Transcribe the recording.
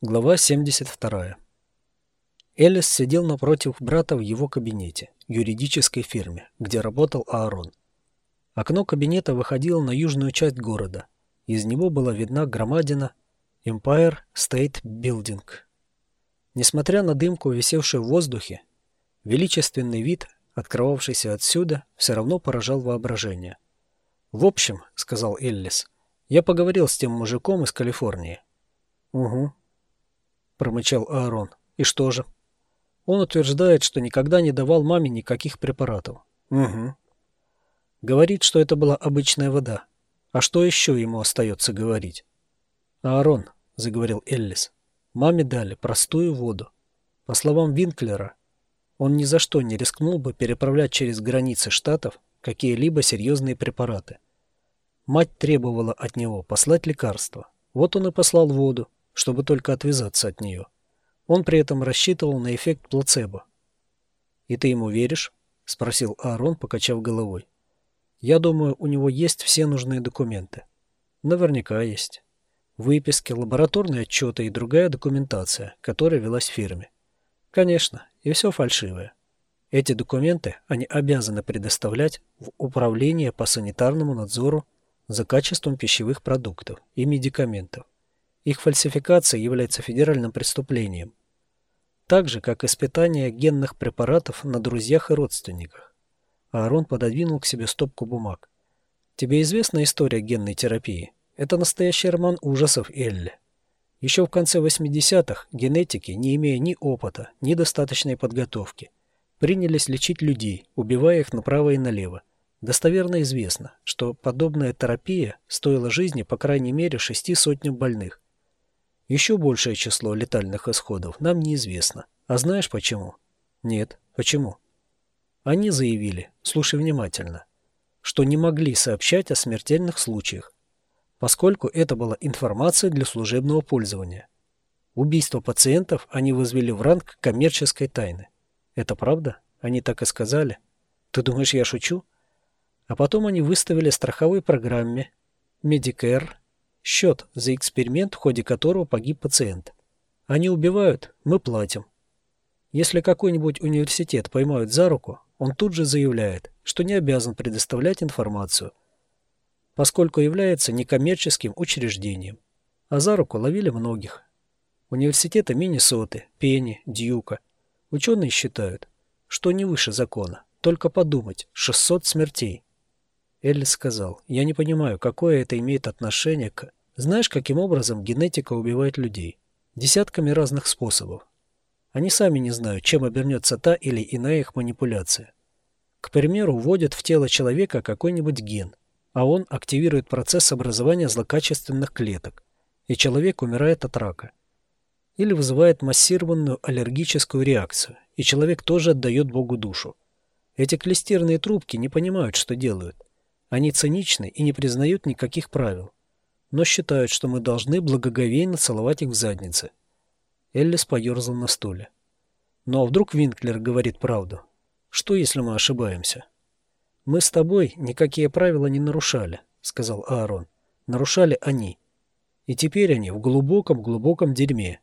Глава 72. Элис сидел напротив брата в его кабинете, юридической фирме, где работал Аарон. Окно кабинета выходило на южную часть города. Из него была видна громадина Empire State Building. Несмотря на дымку, висевшую в воздухе, величественный вид, открывавшийся отсюда, все равно поражал воображение. «В общем», — сказал Эллис, — «я поговорил с тем мужиком из Калифорнии». «Угу», промычал Аарон. «И что же?» «Он утверждает, что никогда не давал маме никаких препаратов». «Угу». «Говорит, что это была обычная вода. А что еще ему остается говорить?» «Аарон», — заговорил Эллис, — «маме дали простую воду. По словам Винклера, он ни за что не рискнул бы переправлять через границы штатов какие-либо серьезные препараты. Мать требовала от него послать лекарства. Вот он и послал воду, чтобы только отвязаться от нее. Он при этом рассчитывал на эффект плацебо. «И ты ему веришь?» — спросил Аарон, покачав головой. «Я думаю, у него есть все нужные документы». «Наверняка есть. Выписки, лабораторные отчеты и другая документация, которая велась в фирме. Конечно, и все фальшивое. Эти документы они обязаны предоставлять в Управление по санитарному надзору за качеством пищевых продуктов и медикаментов. Их фальсификация является федеральным преступлением. Так же, как испытание генных препаратов на друзьях и родственниках. Аарон пододвинул к себе стопку бумаг. Тебе известна история генной терапии? Это настоящий роман ужасов Элли. Еще в конце 80-х генетики, не имея ни опыта, ни достаточной подготовки, принялись лечить людей, убивая их направо и налево. Достоверно известно, что подобная терапия стоила жизни по крайней мере шести сотням больных. Еще большее число летальных исходов нам неизвестно. А знаешь почему? Нет. Почему? Они заявили, слушай внимательно, что не могли сообщать о смертельных случаях, поскольку это была информация для служебного пользования. Убийство пациентов они возвели в ранг коммерческой тайны. Это правда? Они так и сказали. Ты думаешь, я шучу? А потом они выставили страховой программе Medicare Счет за эксперимент, в ходе которого погиб пациент. Они убивают, мы платим. Если какой-нибудь университет поймают за руку, он тут же заявляет, что не обязан предоставлять информацию, поскольку является некоммерческим учреждением. А за руку ловили многих. Университеты Миннесоты, Пенни, Дьюка. Ученые считают, что не выше закона. Только подумать, 600 смертей. Эллис сказал, я не понимаю, какое это имеет отношение к... Знаешь, каким образом генетика убивает людей? Десятками разных способов. Они сами не знают, чем обернется та или иная их манипуляция. К примеру, вводят в тело человека какой-нибудь ген, а он активирует процесс образования злокачественных клеток, и человек умирает от рака. Или вызывает массированную аллергическую реакцию, и человек тоже отдает Богу душу. Эти клестерные трубки не понимают, что делают. Они циничны и не признают никаких правил, но считают, что мы должны благоговейно целовать их в заднице. Эллис поерзал на стуле. Ну а вдруг Винклер говорит правду? Что, если мы ошибаемся? Мы с тобой никакие правила не нарушали, сказал Аарон. Нарушали они. И теперь они в глубоком-глубоком дерьме.